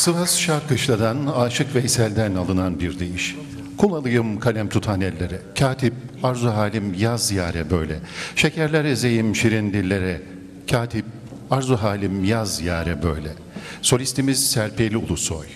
Sivas Şarkışla'dan Aşık Veysel'den alınan bir deyiş. Kul alayım kalem tutan ellere, katip arzu halim yaz yare böyle. Şekerler ezeyim şirin dillere, katip arzu halim yaz yare böyle. Solistimiz Serpil Ulusoy.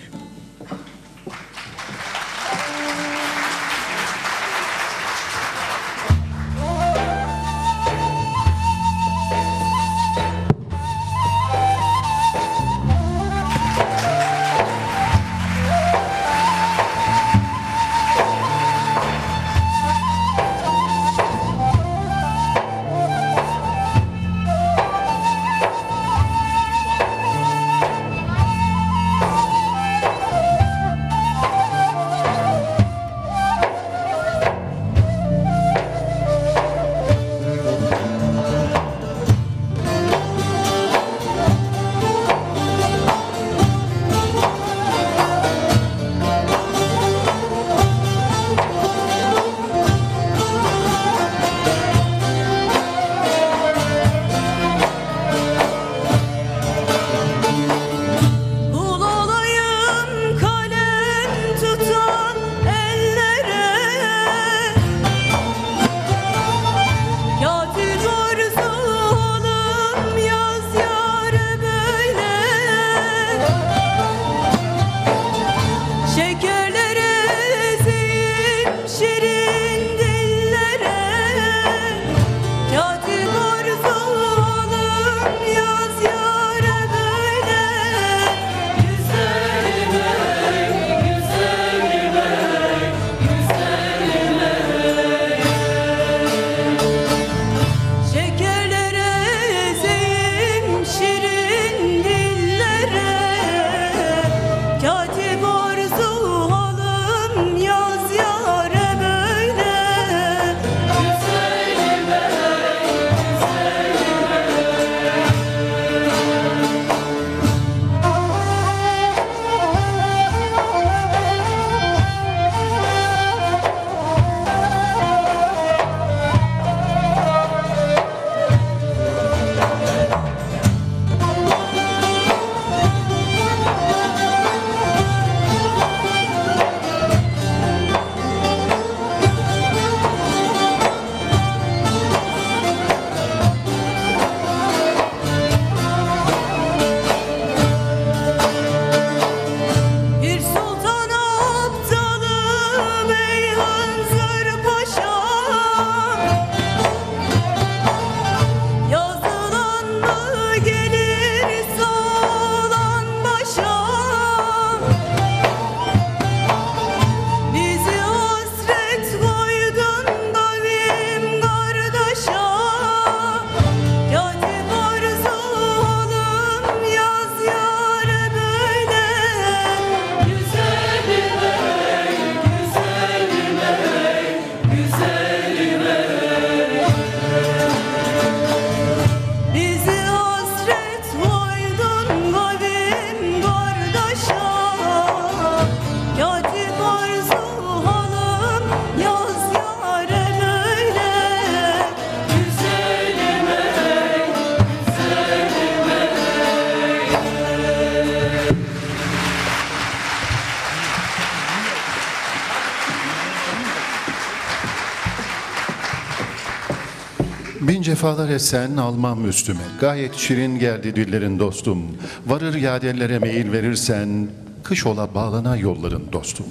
Cefalar etsen almam üstüme. Gayet şirin geldi dillerin dostum. Varır yadellere meyil verirsen kış ola bağlana yolların dostum.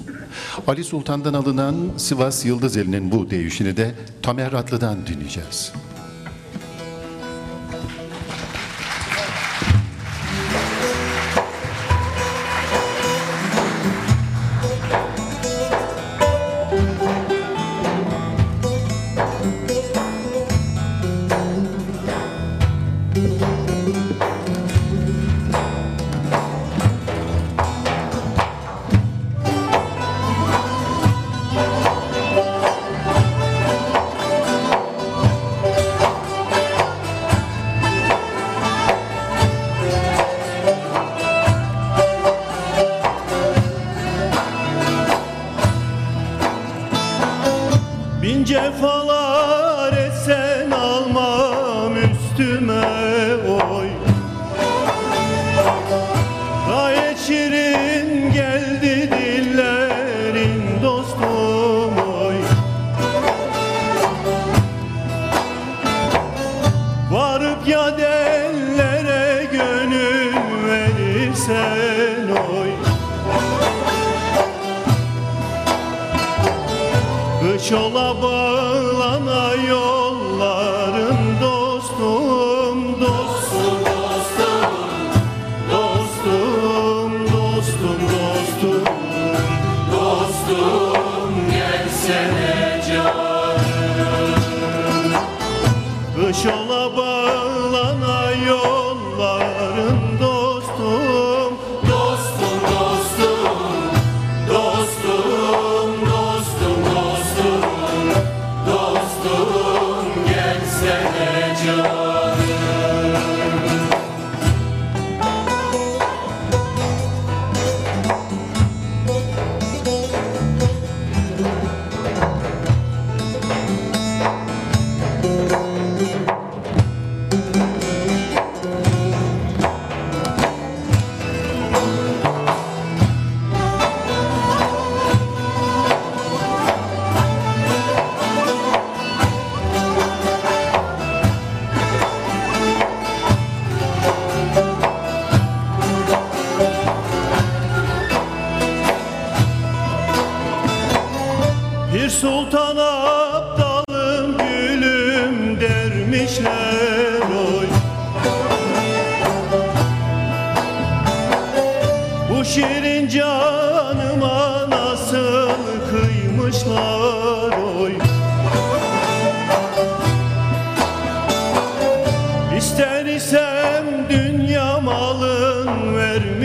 Ali Sultan'dan alınan Sivas Yıldızeli'nin bu deyişini de Tamer Atlı'dan dinleyeceğiz. Çola bağlanıyor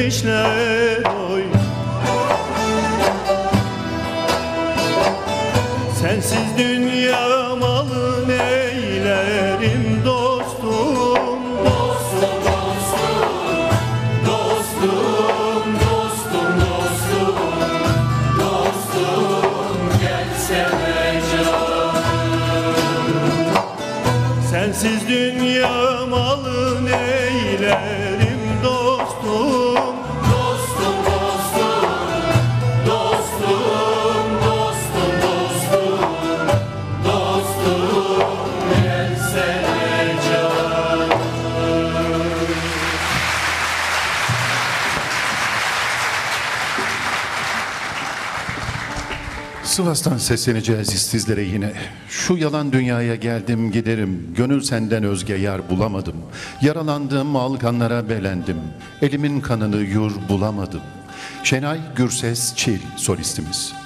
işler oy Sensiz dünya Sivas'tan sesleneceğiz sizlere yine. Şu yalan dünyaya geldim giderim, gönül senden özge yar bulamadım. Yaralandım, alganlara belendim, elimin kanını yur bulamadım. Şenay Gürses Çil solistimiz.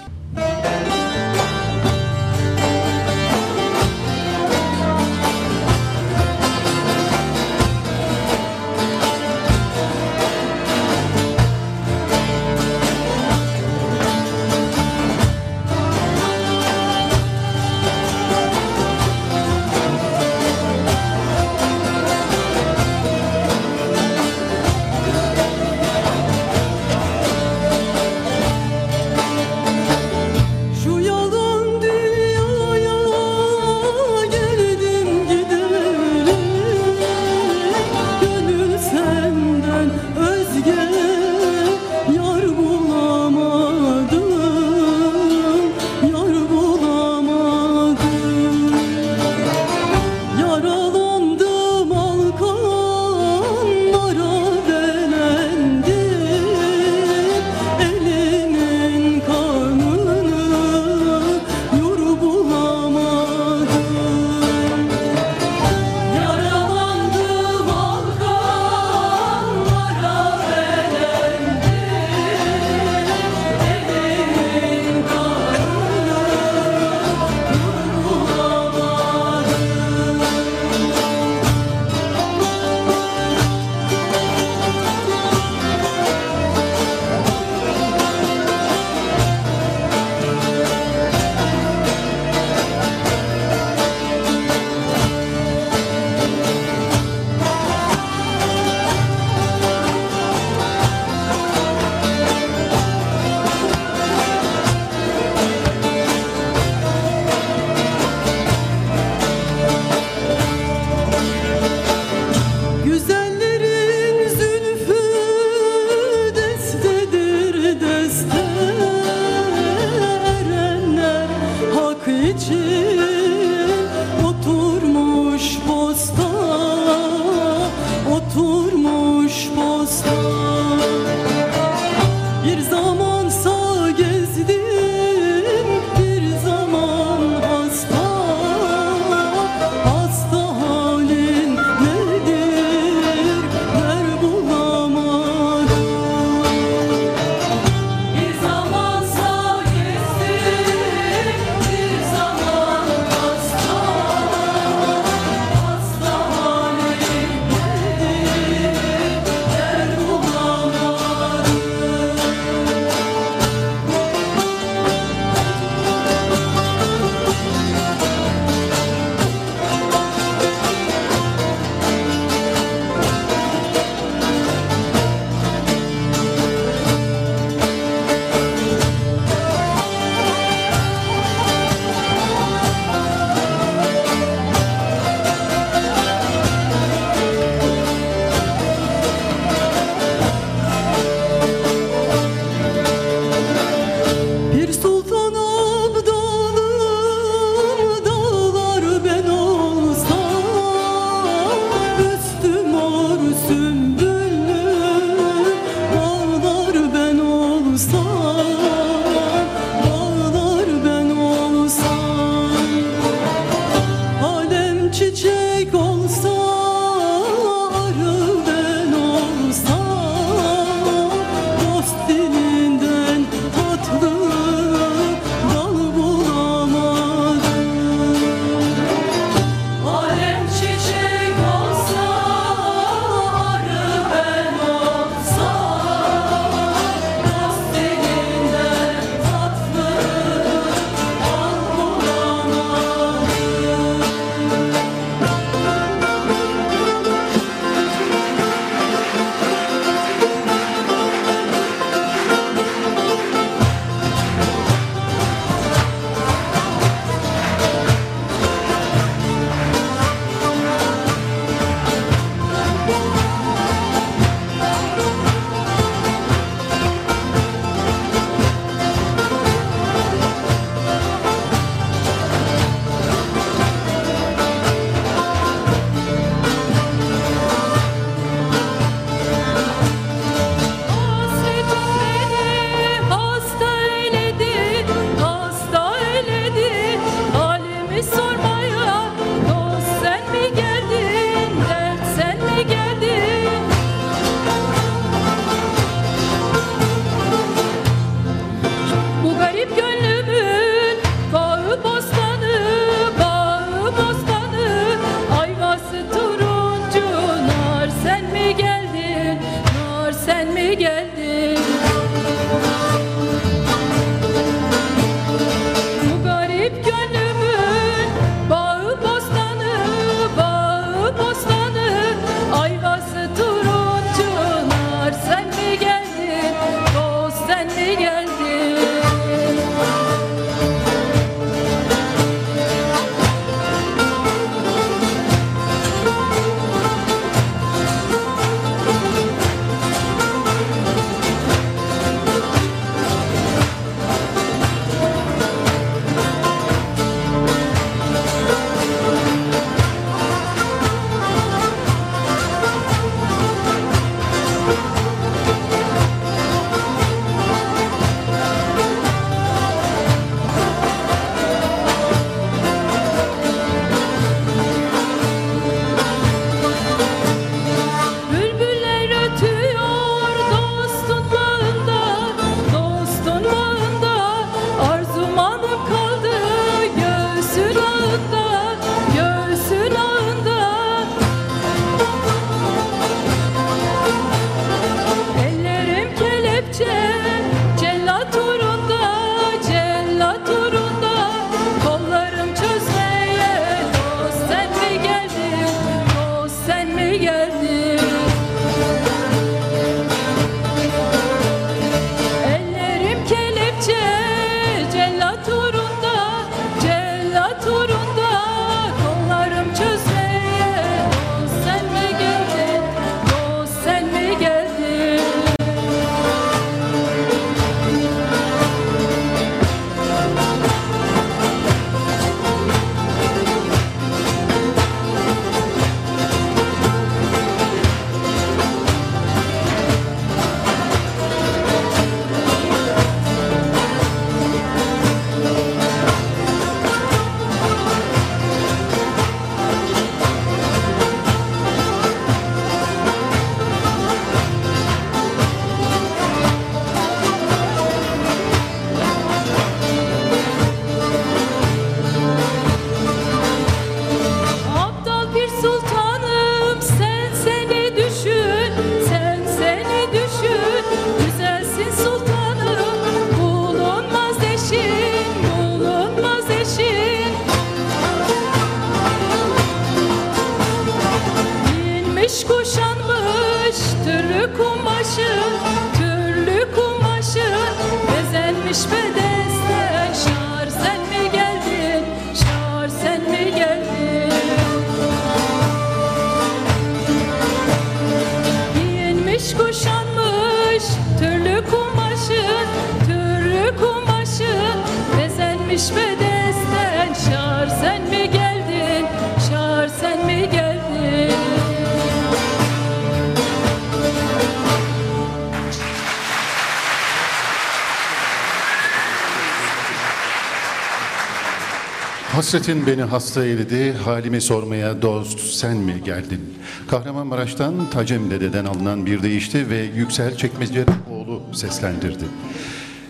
Hasretin beni hasta eyledi, halimi sormaya dost sen mi geldin? Kahramanmaraş'tan Tacem Dede'den alınan bir değişti ve Yüksel Çekmece oğlu seslendirdi.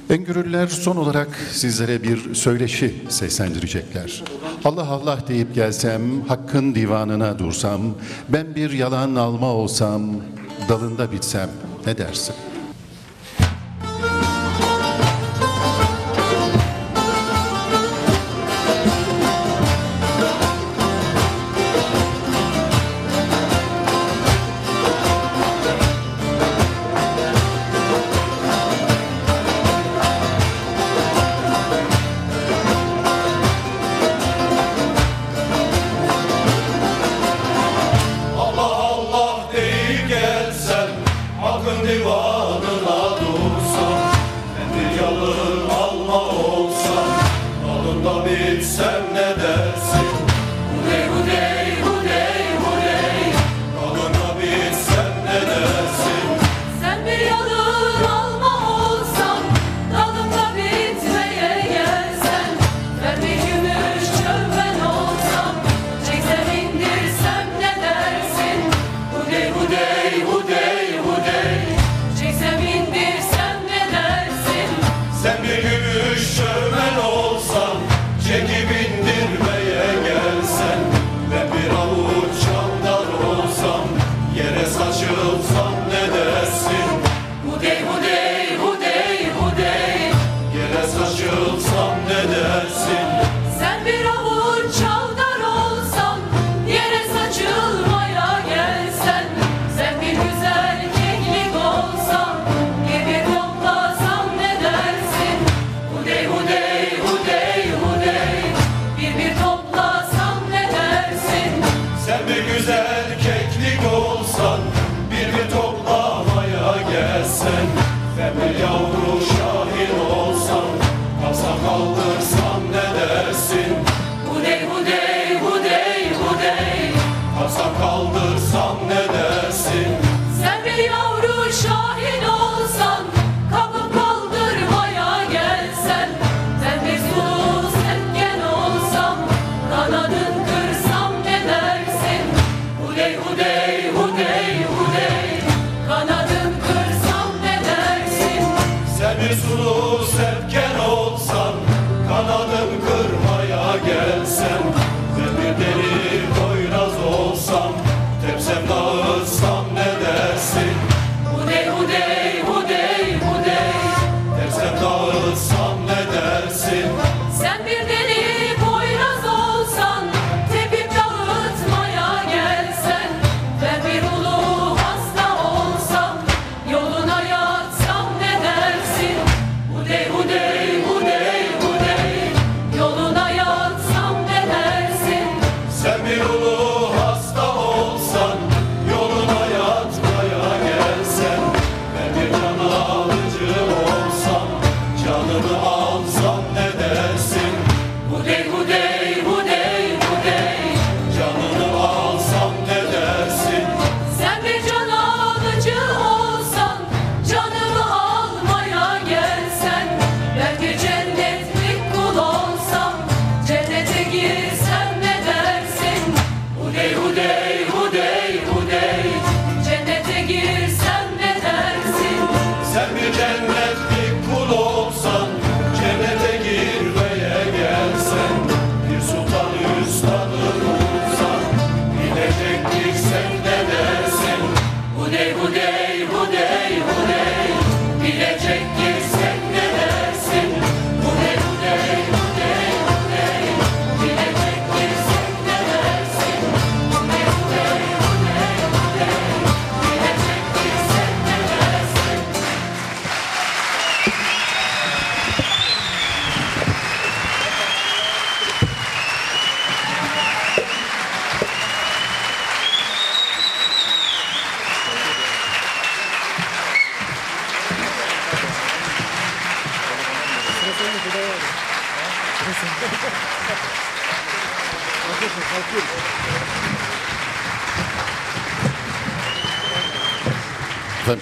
Engürürler son olarak sizlere bir söyleşi seslendirecekler. Allah Allah deyip gelsem, hakkın divanına dursam, ben bir yalan alma olsam, dalında bitsem ne dersin?''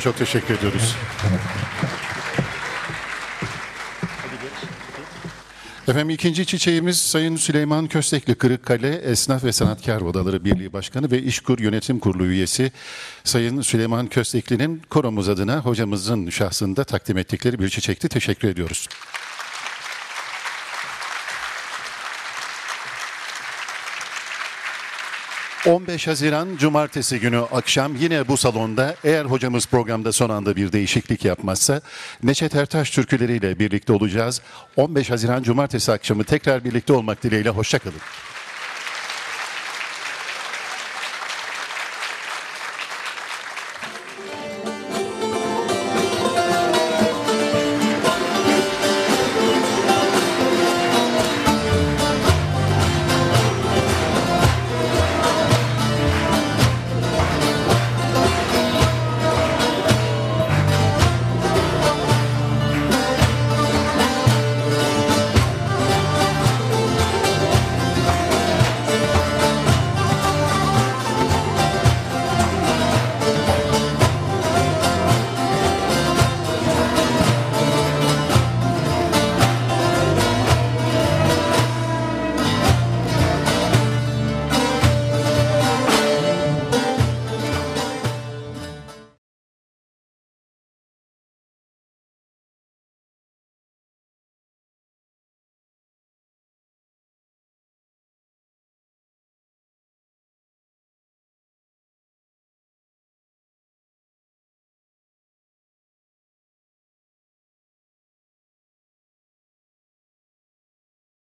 Çok teşekkür ediyoruz. Efendim ikinci çiçeğimiz Sayın Süleyman Köstekli Kırıkkale Esnaf ve Sanatkar Odaları Birliği Başkanı ve İşkur Yönetim Kurulu üyesi Sayın Süleyman Köstekli'nin koromuz adına hocamızın şahsında takdim ettikleri bir çiçekti. Teşekkür ediyoruz. ...15 Haziran Cumartesi günü akşam yine bu salonda... ...eğer hocamız programda son anda bir değişiklik yapmazsa... ...Neşet Ertaş türküleriyle birlikte olacağız. 15 Haziran Cumartesi akşamı tekrar birlikte olmak dileğiyle hoşçakalın.